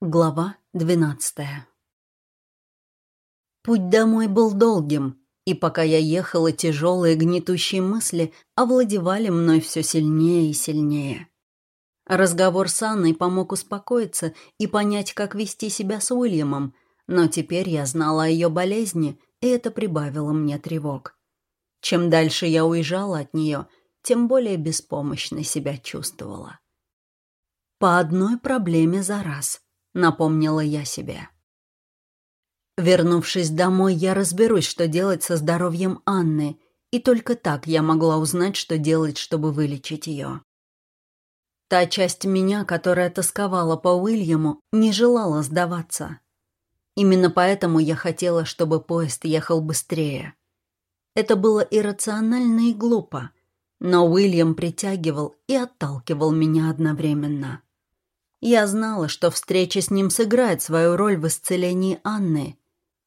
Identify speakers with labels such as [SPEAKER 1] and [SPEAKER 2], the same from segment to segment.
[SPEAKER 1] Глава двенадцатая Путь домой был долгим, и пока я ехала, тяжелые гнетущие мысли овладевали мной все сильнее и сильнее. Разговор с Анной помог успокоиться и понять, как вести себя с Уильямом, но теперь я знала о ее болезни, и это прибавило мне тревог. Чем дальше я уезжала от нее, тем более беспомощной себя чувствовала. По одной проблеме за раз, напомнила я себе. Вернувшись домой, я разберусь, что делать со здоровьем Анны, и только так я могла узнать, что делать, чтобы вылечить ее. Та часть меня, которая тосковала по Уильяму, не желала сдаваться. Именно поэтому я хотела, чтобы поезд ехал быстрее. Это было иррационально и глупо, но Уильям притягивал и отталкивал меня одновременно. Я знала, что встреча с ним сыграет свою роль в исцелении Анны.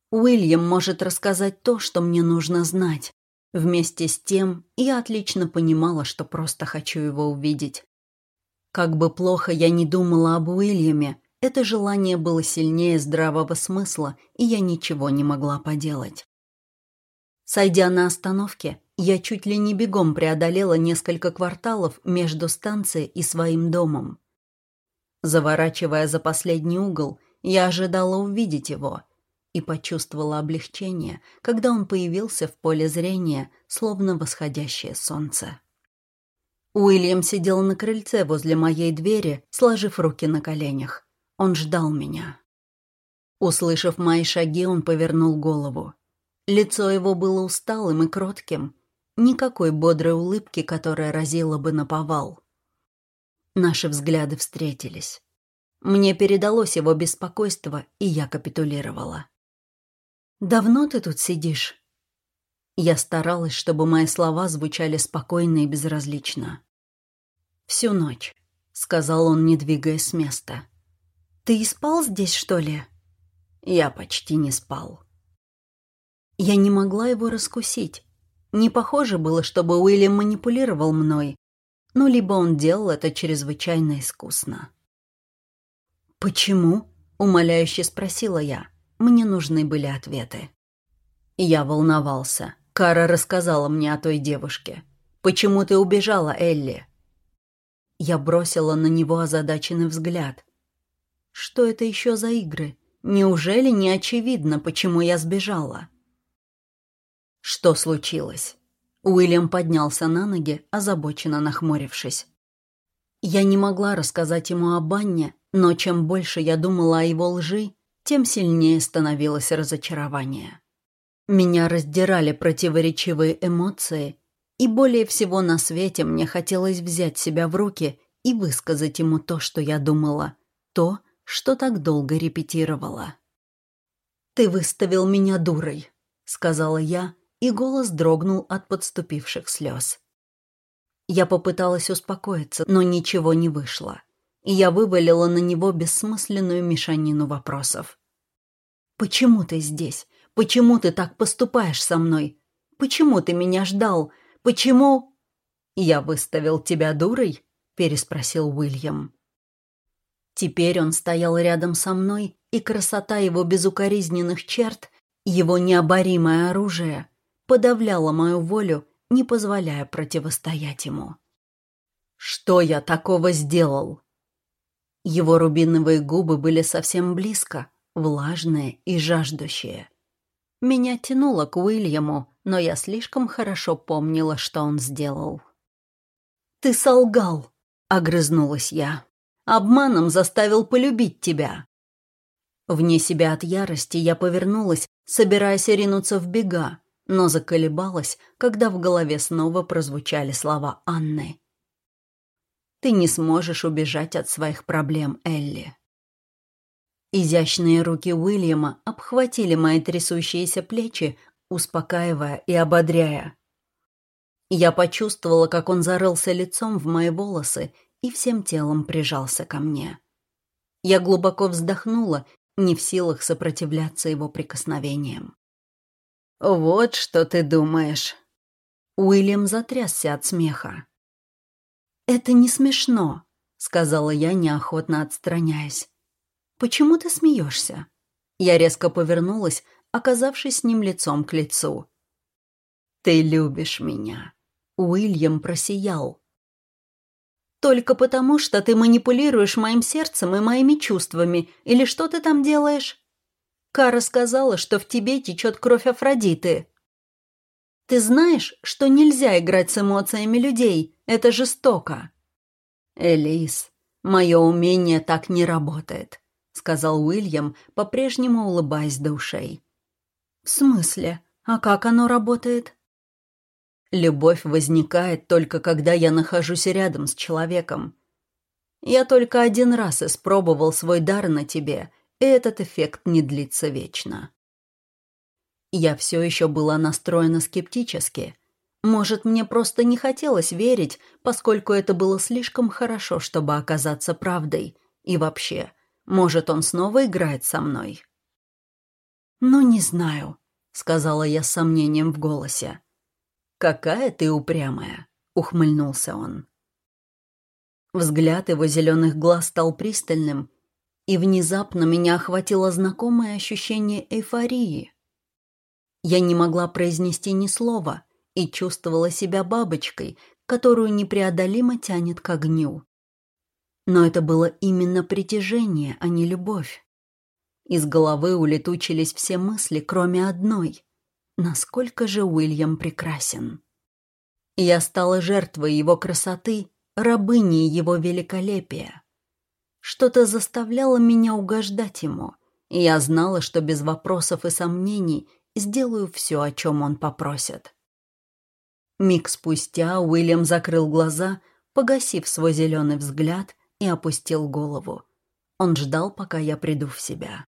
[SPEAKER 1] Уильям может рассказать то, что мне нужно знать. Вместе с тем я отлично понимала, что просто хочу его увидеть. Как бы плохо я ни думала об Уильяме, это желание было сильнее здравого смысла, и я ничего не могла поделать. Сойдя на остановке, я чуть ли не бегом преодолела несколько кварталов между станцией и своим домом. Заворачивая за последний угол, я ожидала увидеть его и почувствовала облегчение, когда он появился в поле зрения, словно восходящее солнце. Уильям сидел на крыльце возле моей двери, сложив руки на коленях. Он ждал меня. Услышав мои шаги, он повернул голову. Лицо его было усталым и кротким. Никакой бодрой улыбки, которая разила бы на повал. Наши взгляды встретились. Мне передалось его беспокойство, и я капитулировала. «Давно ты тут сидишь?» Я старалась, чтобы мои слова звучали спокойно и безразлично. «Всю ночь», — сказал он, не двигаясь с места. «Ты и спал здесь, что ли?» Я почти не спал. Я не могла его раскусить. Не похоже было, чтобы Уильям манипулировал мной, но либо он делал это чрезвычайно искусно. «Почему?» — умоляюще спросила я. Мне нужны были ответы. Я волновался. Кара рассказала мне о той девушке. «Почему ты убежала, Элли?» Я бросила на него озадаченный взгляд. «Что это еще за игры? Неужели не очевидно, почему я сбежала?» «Что случилось?» Уильям поднялся на ноги, озабоченно нахмурившись. Я не могла рассказать ему об Анне, но чем больше я думала о его лжи, тем сильнее становилось разочарование. Меня раздирали противоречивые эмоции, и более всего на свете мне хотелось взять себя в руки и высказать ему то, что я думала, то, что так долго репетировала. «Ты выставил меня дурой», — сказала я, и голос дрогнул от подступивших слез. Я попыталась успокоиться, но ничего не вышло, и я вывалила на него бессмысленную мешанину вопросов. «Почему ты здесь? Почему ты так поступаешь со мной? Почему ты меня ждал? Почему...» «Я выставил тебя дурой?» — переспросил Уильям. Теперь он стоял рядом со мной, и красота его безукоризненных черт, его необоримое оружие, подавляла мою волю, не позволяя противостоять ему. «Что я такого сделал?» Его рубиновые губы были совсем близко, влажные и жаждущие. Меня тянуло к Уильяму, но я слишком хорошо помнила, что он сделал. «Ты солгал!» — огрызнулась я. «Обманом заставил полюбить тебя!» Вне себя от ярости я повернулась, собираясь ринуться в бега, но заколебалась, когда в голове снова прозвучали слова Анны. «Ты не сможешь убежать от своих проблем, Элли». Изящные руки Уильяма обхватили мои трясущиеся плечи, успокаивая и ободряя. Я почувствовала, как он зарылся лицом в мои волосы и всем телом прижался ко мне. Я глубоко вздохнула, не в силах сопротивляться его прикосновениям. «Вот что ты думаешь». Уильям затрясся от смеха. «Это не смешно», — сказала я, неохотно отстраняясь. почему ты смеешься?» Я резко повернулась, оказавшись с ним лицом к лицу. «Ты любишь меня», — Уильям просиял. «Только потому, что ты манипулируешь моим сердцем и моими чувствами, или что ты там делаешь?» Кара сказала, что в тебе течет кровь Афродиты. Ты знаешь, что нельзя играть с эмоциями людей, это жестоко. Элис, мое умение так не работает, сказал Уильям, по-прежнему улыбаясь до ушей. В смысле? А как оно работает? Любовь возникает только когда я нахожусь рядом с человеком. Я только один раз испробовал свой дар на тебе, этот эффект не длится вечно. Я все еще была настроена скептически. Может, мне просто не хотелось верить, поскольку это было слишком хорошо, чтобы оказаться правдой. И вообще, может, он снова играет со мной? «Ну, не знаю», — сказала я с сомнением в голосе. «Какая ты упрямая», — ухмыльнулся он. Взгляд его зеленых глаз стал пристальным, и внезапно меня охватило знакомое ощущение эйфории. Я не могла произнести ни слова и чувствовала себя бабочкой, которую непреодолимо тянет к огню. Но это было именно притяжение, а не любовь. Из головы улетучились все мысли, кроме одной. Насколько же Уильям прекрасен. Я стала жертвой его красоты, рабыней его великолепия. Что-то заставляло меня угождать ему, и я знала, что без вопросов и сомнений сделаю все, о чем он попросит. Миг спустя Уильям закрыл глаза, погасив свой зеленый взгляд, и опустил голову. Он ждал, пока я приду в себя.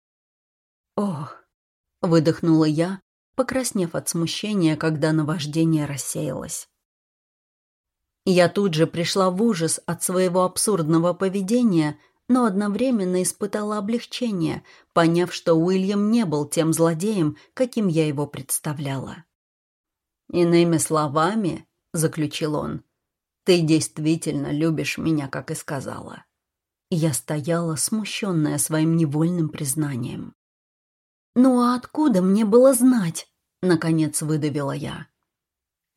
[SPEAKER 1] «Ох!» — выдохнула я, покраснев от смущения, когда наваждение рассеялось. Я тут же пришла в ужас от своего абсурдного поведения, но одновременно испытала облегчение, поняв, что Уильям не был тем злодеем, каким я его представляла. «Иными словами», — заключил он, — «ты действительно любишь меня, как и сказала». Я стояла, смущенная своим невольным признанием. «Ну а откуда мне было знать?» — наконец выдавила я.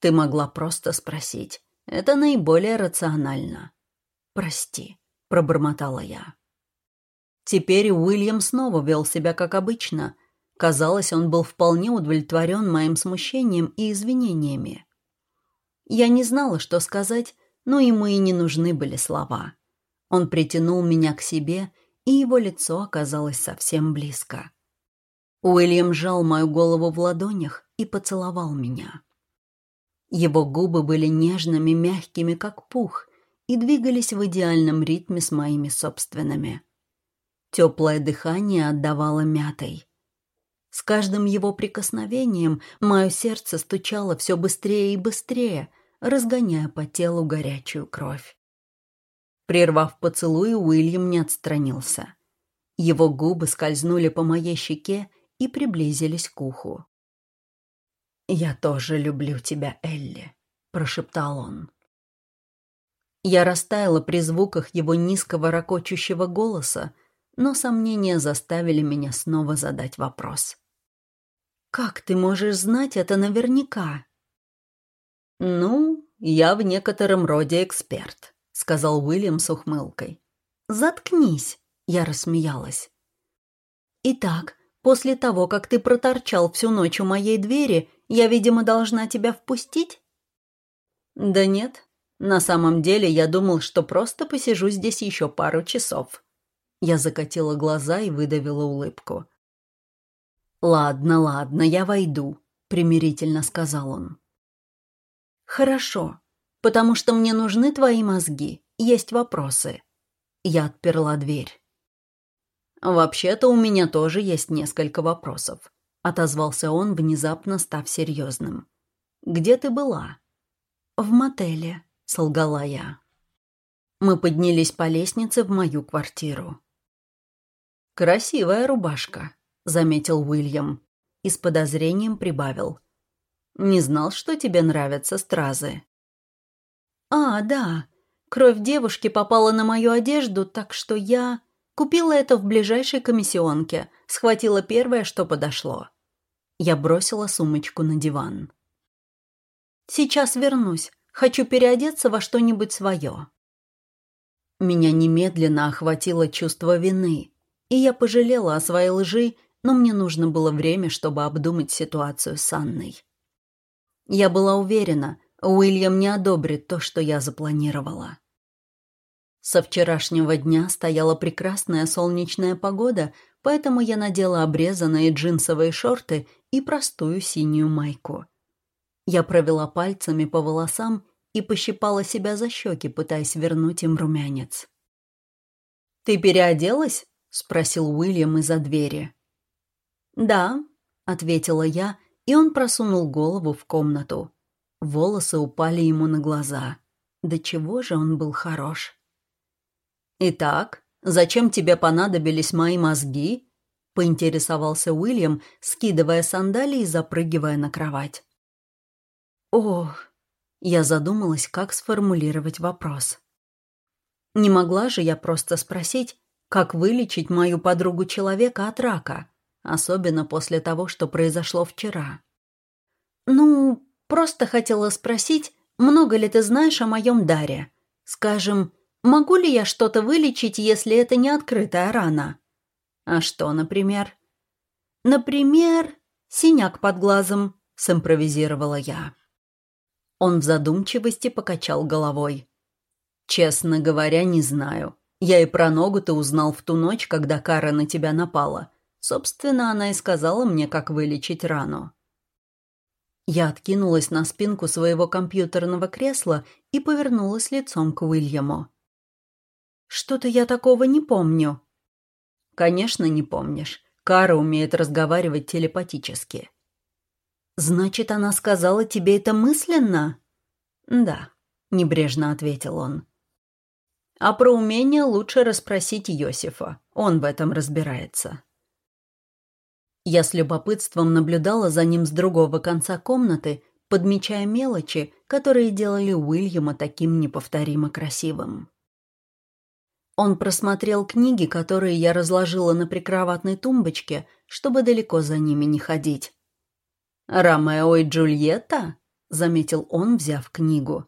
[SPEAKER 1] «Ты могла просто спросить. Это наиболее рационально. Прости». — пробормотала я. Теперь Уильям снова вел себя как обычно. Казалось, он был вполне удовлетворен моим смущением и извинениями. Я не знала, что сказать, но ему и не нужны были слова. Он притянул меня к себе, и его лицо оказалось совсем близко. Уильям сжал мою голову в ладонях и поцеловал меня. Его губы были нежными, мягкими, как пух, и двигались в идеальном ритме с моими собственными. Теплое дыхание отдавало мятой. С каждым его прикосновением мое сердце стучало все быстрее и быстрее, разгоняя по телу горячую кровь. Прервав поцелуй, Уильям не отстранился. Его губы скользнули по моей щеке и приблизились к уху. «Я тоже люблю тебя, Элли», — прошептал он. Я растаяла при звуках его низкого ракочущего голоса, но сомнения заставили меня снова задать вопрос. «Как ты можешь знать это наверняка?» «Ну, я в некотором роде эксперт», — сказал Уильям с ухмылкой. «Заткнись», — я рассмеялась. «Итак, после того, как ты проторчал всю ночь у моей двери, я, видимо, должна тебя впустить?» «Да нет, на самом деле я думал, что просто посижу здесь еще пару часов. Я закатила глаза и выдавила улыбку. «Ладно, ладно, я войду», — примирительно сказал он. «Хорошо, потому что мне нужны твои мозги. Есть вопросы». Я отперла дверь. «Вообще-то у меня тоже есть несколько вопросов», — отозвался он, внезапно став серьезным. «Где ты была?» «В мотеле», — солгала я. Мы поднялись по лестнице в мою квартиру. «Красивая рубашка», — заметил Уильям и с подозрением прибавил. «Не знал, что тебе нравятся стразы». «А, да. Кровь девушки попала на мою одежду, так что я...» Купила это в ближайшей комиссионке, схватила первое, что подошло. Я бросила сумочку на диван. «Сейчас вернусь. Хочу переодеться во что-нибудь свое». Меня немедленно охватило чувство вины, и я пожалела о своей лжи, но мне нужно было время, чтобы обдумать ситуацию с Анной. Я была уверена, Уильям не одобрит то, что я запланировала. Со вчерашнего дня стояла прекрасная солнечная погода, поэтому я надела обрезанные джинсовые шорты и простую синюю майку. Я провела пальцами по волосам и пощипала себя за щеки, пытаясь вернуть им румянец. «Ты переоделась?» — спросил Уильям из-за двери. «Да», — ответила я, и он просунул голову в комнату. Волосы упали ему на глаза. До чего же он был хорош. «Итак, зачем тебе понадобились мои мозги?» — поинтересовался Уильям, скидывая сандалии и запрыгивая на кровать. «Ох!» — я задумалась, как сформулировать вопрос. Не могла же я просто спросить, как вылечить мою подругу-человека от рака, особенно после того, что произошло вчера. «Ну, просто хотела спросить, много ли ты знаешь о моем даре? Скажем, Могу ли я что-то вылечить, если это не открытая рана? А что, например? Например, синяк под глазом, симпровизировала я. Он в задумчивости покачал головой. Честно говоря, не знаю. Я и про ногу-то узнал в ту ночь, когда Кара на тебя напала. Собственно, она и сказала мне, как вылечить рану. Я откинулась на спинку своего компьютерного кресла и повернулась лицом к Уильяму. Что-то я такого не помню. Конечно, не помнишь. Кара умеет разговаривать телепатически. Значит, она сказала тебе это мысленно? Да, небрежно ответил он. А про умение лучше расспросить Йосифа. Он в этом разбирается. Я с любопытством наблюдала за ним с другого конца комнаты, подмечая мелочи, которые делали Уильяма таким неповторимо красивым. Он просмотрел книги, которые я разложила на прикроватной тумбочке, чтобы далеко за ними не ходить. «Ромео и Джульетта?» — заметил он, взяв книгу.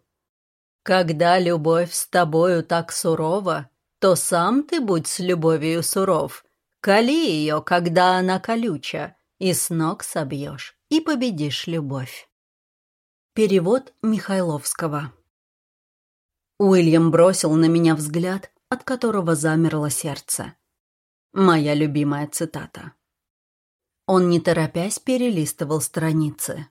[SPEAKER 1] «Когда любовь с тобою так сурова, то сам ты будь с любовью суров. Кали ее, когда она колюча, и с ног собьешь, и победишь любовь». Перевод Михайловского. Уильям бросил на меня взгляд, от которого замерло сердце. Моя любимая цитата. Он, не торопясь, перелистывал страницы.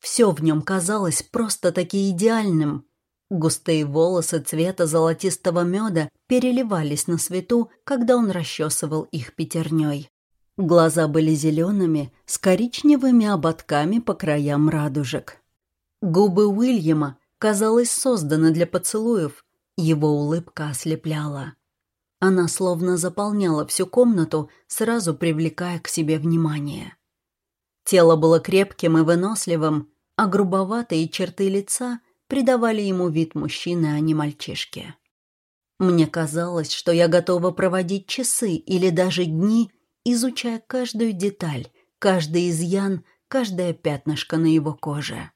[SPEAKER 1] Все в нем казалось просто-таки идеальным. Густые волосы цвета золотистого меда переливались на свету, когда он расчесывал их пятерней. Глаза были зелеными, с коричневыми ободками по краям радужек. Губы Уильяма, казалось, созданы для поцелуев, его улыбка ослепляла. Она словно заполняла всю комнату, сразу привлекая к себе внимание. Тело было крепким и выносливым, а грубоватые черты лица придавали ему вид мужчины, а не мальчишки. Мне казалось, что я готова проводить часы или даже дни, изучая каждую деталь, каждый изъян, каждое пятнышко на его коже.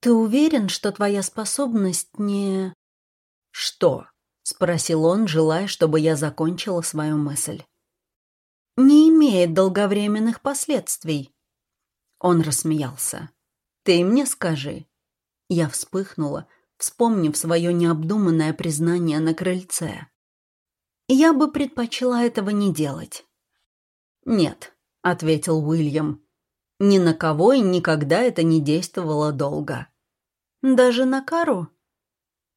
[SPEAKER 1] «Ты уверен, что твоя способность не...» «Что?» — спросил он, желая, чтобы я закончила свою мысль. «Не имеет долговременных последствий». Он рассмеялся. «Ты мне скажи». Я вспыхнула, вспомнив свое необдуманное признание на крыльце. «Я бы предпочла этого не делать». «Нет», — ответил Уильям. «Ни на кого и никогда это не действовало долго». Даже на Кару?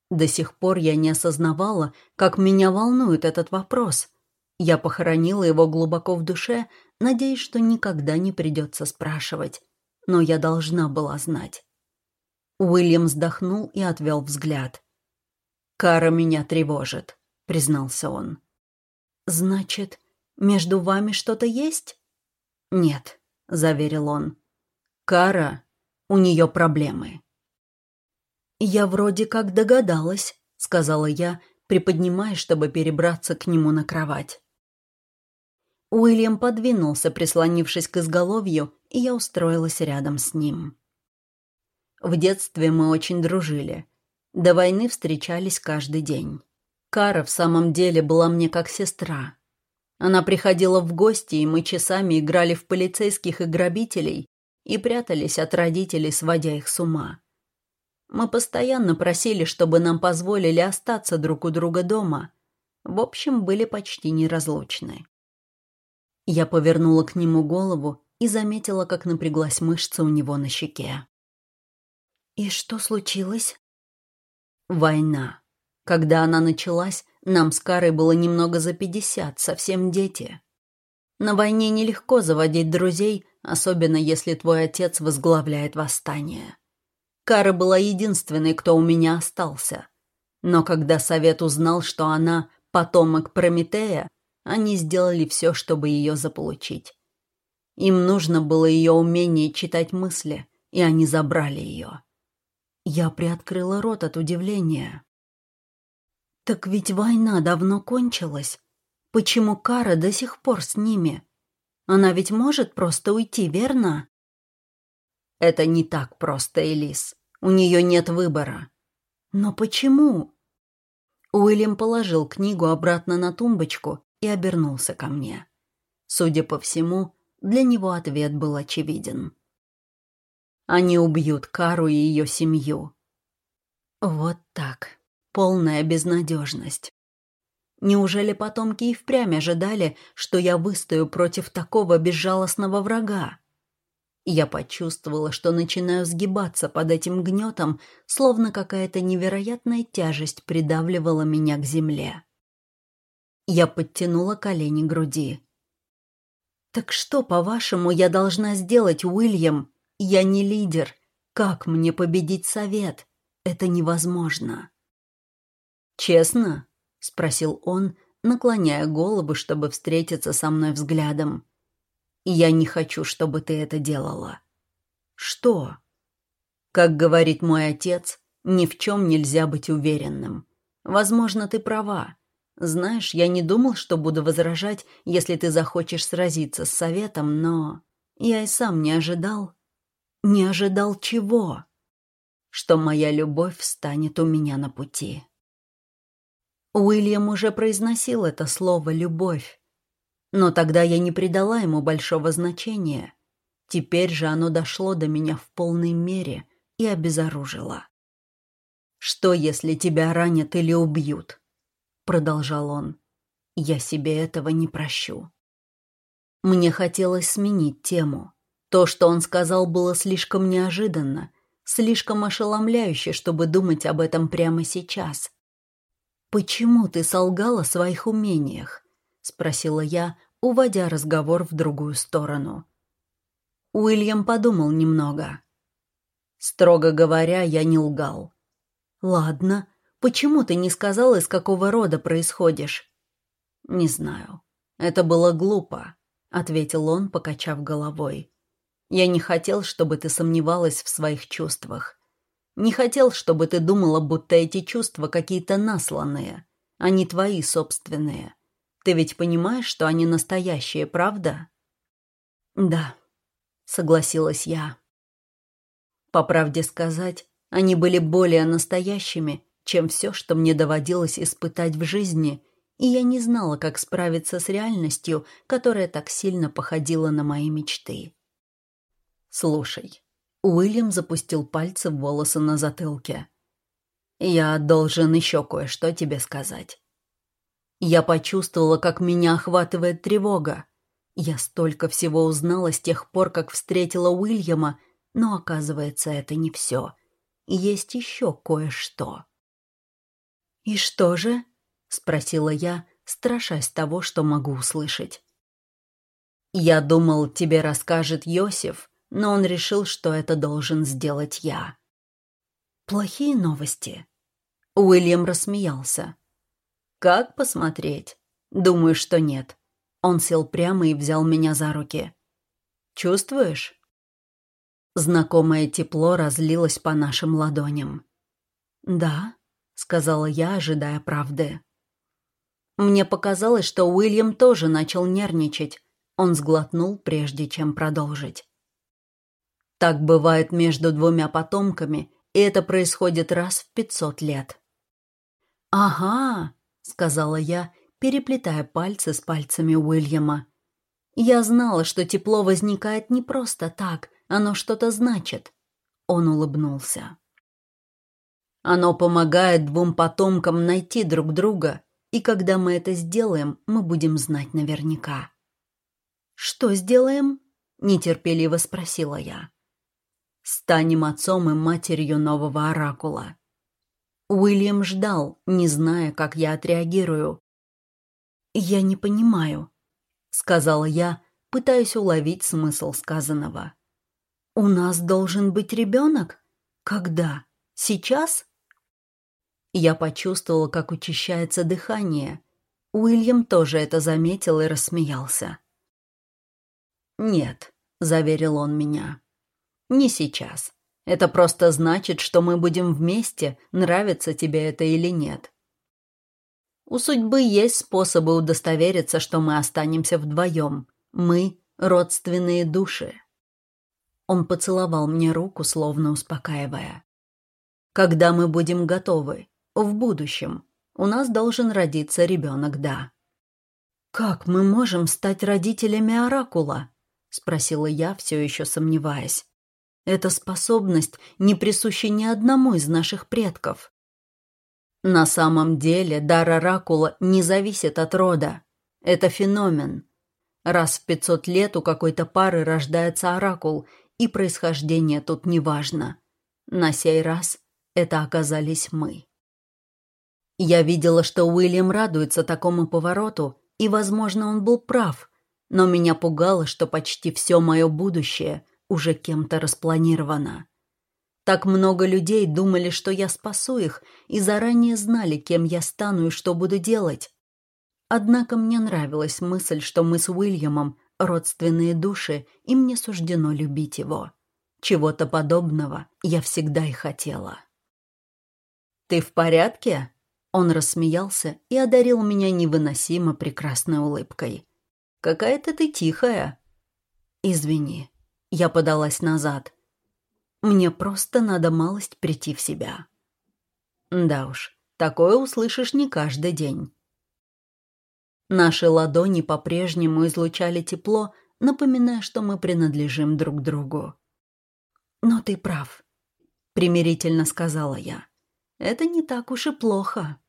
[SPEAKER 1] До сих пор я не осознавала, как меня волнует этот вопрос. Я похоронила его глубоко в душе, надеясь, что никогда не придется спрашивать. Но я должна была знать. Уильям вздохнул и отвел взгляд. «Кара меня тревожит», — признался он. «Значит, между вами что-то есть?» «Нет», — заверил он. «Кара, у нее проблемы». «Я вроде как догадалась», — сказала я, приподнимаясь, чтобы перебраться к нему на кровать. Уильям подвинулся, прислонившись к изголовью, и я устроилась рядом с ним. В детстве мы очень дружили. До войны встречались каждый день. Кара в самом деле была мне как сестра. Она приходила в гости, и мы часами играли в полицейских и грабителей и прятались от родителей, сводя их с ума. Мы постоянно просили, чтобы нам позволили остаться друг у друга дома. В общем, были почти неразлучны. Я повернула к нему голову и заметила, как напряглась мышца у него на щеке. «И что случилось?» «Война. Когда она началась, нам с Карой было немного за пятьдесят, совсем дети. На войне нелегко заводить друзей, особенно если твой отец возглавляет восстание. Кара была единственной, кто у меня остался. Но когда совет узнал, что она потомок Прометея, они сделали все, чтобы ее заполучить. Им нужно было ее умение читать мысли, и они забрали ее. Я приоткрыла рот от удивления. «Так ведь война давно кончилась. Почему Кара до сих пор с ними? Она ведь может просто уйти, верно?» «Это не так просто, Элис. У нее нет выбора». «Но почему?» Уильям положил книгу обратно на тумбочку и обернулся ко мне. Судя по всему, для него ответ был очевиден. Они убьют Кару и ее семью. Вот так. Полная безнадежность. Неужели потомки и впрямь ожидали, что я выстою против такого безжалостного врага? Я почувствовала, что начинаю сгибаться под этим гнетом, словно какая-то невероятная тяжесть придавливала меня к земле. Я подтянула колени груди. «Так что, по-вашему, я должна сделать, Уильям? Я не лидер. Как мне победить совет? Это невозможно». «Честно?» — спросил он, наклоняя голову, чтобы встретиться со мной взглядом. «Я не хочу, чтобы ты это делала». «Что?» «Как говорит мой отец, ни в чем нельзя быть уверенным. Возможно, ты права. Знаешь, я не думал, что буду возражать, если ты захочешь сразиться с советом, но... Я и сам не ожидал. Не ожидал чего? Что моя любовь встанет у меня на пути. Уильям уже произносил это слово «любовь». Но тогда я не придала ему большого значения. Теперь же оно дошло до меня в полной мере и обезоружило. Что, если тебя ранят или убьют? продолжал он. Я себе этого не прощу. Мне хотелось сменить тему. То, что он сказал, было слишком неожиданно, слишком ошеломляюще, чтобы думать об этом прямо сейчас. «Почему ты солгал о своих умениях?» — спросила я, уводя разговор в другую сторону. Уильям подумал немного. «Строго говоря, я не лгал». «Ладно, Почему ты не сказал, из какого рода происходишь?» «Не знаю. Это было глупо», — ответил он, покачав головой. «Я не хотел, чтобы ты сомневалась в своих чувствах. Не хотел, чтобы ты думала, будто эти чувства какие-то насланные, а не твои собственные. Ты ведь понимаешь, что они настоящие, правда?» «Да», — согласилась я. По правде сказать, они были более настоящими, чем все, что мне доводилось испытать в жизни, и я не знала, как справиться с реальностью, которая так сильно походила на мои мечты. «Слушай», — Уильям запустил пальцы в волосы на затылке. «Я должен еще кое-что тебе сказать». Я почувствовала, как меня охватывает тревога. Я столько всего узнала с тех пор, как встретила Уильяма, но, оказывается, это не все. Есть еще кое-что. «И что же?» — спросила я, страшась того, что могу услышать. «Я думал, тебе расскажет Йосиф, но он решил, что это должен сделать я». «Плохие новости?» Уильям рассмеялся. «Как посмотреть? Думаю, что нет». Он сел прямо и взял меня за руки. «Чувствуешь?» Знакомое тепло разлилось по нашим ладоням. «Да», сказала я, ожидая правды. Мне показалось, что Уильям тоже начал нервничать. Он сглотнул, прежде чем продолжить. Так бывает между двумя потомками, и это происходит раз в пятьсот лет. «Ага», — сказала я, переплетая пальцы с пальцами Уильяма. «Я знала, что тепло возникает не просто так, оно что-то значит». Он улыбнулся. «Оно помогает двум потомкам найти друг друга, и когда мы это сделаем, мы будем знать наверняка». «Что сделаем?» — нетерпеливо спросила я. «Станем отцом и матерью нового оракула». Уильям ждал, не зная, как я отреагирую. «Я не понимаю», — сказала я, пытаясь уловить смысл сказанного. «У нас должен быть ребенок? Когда? Сейчас?» Я почувствовала, как учащается дыхание. Уильям тоже это заметил и рассмеялся. «Нет», — заверил он меня, — «не сейчас. Это просто значит, что мы будем вместе, нравится тебе это или нет. У судьбы есть способы удостовериться, что мы останемся вдвоем. Мы — родственные души». Он поцеловал мне руку, словно успокаивая. «Когда мы будем готовы? В будущем. У нас должен родиться ребенок, да». «Как мы можем стать родителями Оракула?» — спросила я, все еще сомневаясь. «Эта способность не присуща ни одному из наших предков». На самом деле дар Оракула не зависит от рода. Это феномен. Раз в пятьсот лет у какой-то пары рождается Оракул, и происхождение тут не важно. На сей раз это оказались мы. Я видела, что Уильям радуется такому повороту, и, возможно, он был прав – но меня пугало, что почти все мое будущее уже кем-то распланировано. Так много людей думали, что я спасу их, и заранее знали, кем я стану и что буду делать. Однако мне нравилась мысль, что мы с Уильямом родственные души, и мне суждено любить его. Чего-то подобного я всегда и хотела. «Ты в порядке?» Он рассмеялся и одарил меня невыносимо прекрасной улыбкой. Какая-то ты тихая». «Извини». Я подалась назад. «Мне просто надо малость прийти в себя». «Да уж, такое услышишь не каждый день». Наши ладони по-прежнему излучали тепло, напоминая, что мы принадлежим друг другу. «Но ты прав», — примирительно сказала я. «Это не так уж и плохо».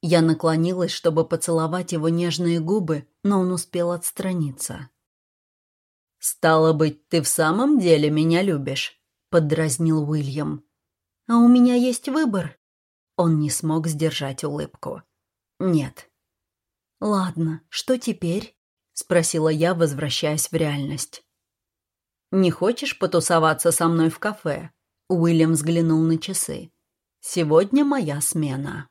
[SPEAKER 1] Я наклонилась, чтобы поцеловать его нежные губы, но он успел отстраниться. «Стало быть, ты в самом деле меня любишь?» — поддразнил Уильям. «А у меня есть выбор». Он не смог сдержать улыбку. «Нет». «Ладно, что теперь?» — спросила я, возвращаясь в реальность. «Не хочешь потусоваться со мной в кафе?» Уильям взглянул на часы. «Сегодня моя смена».